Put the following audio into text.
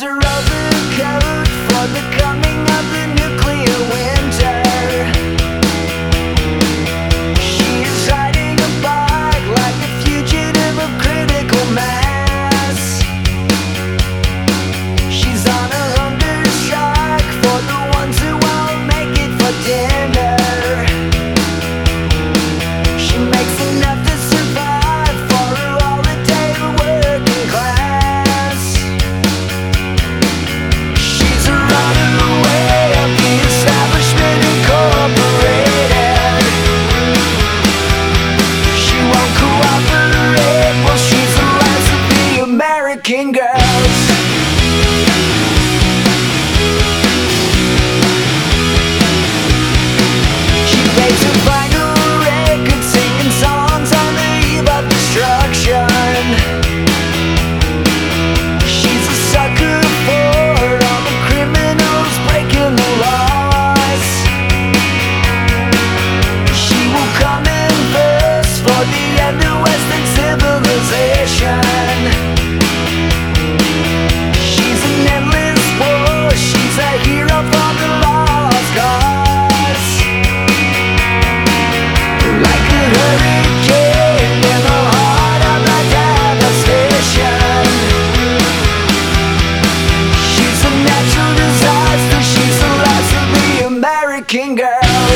A are coat for the coming of the nuclear winter. else. freaking girl.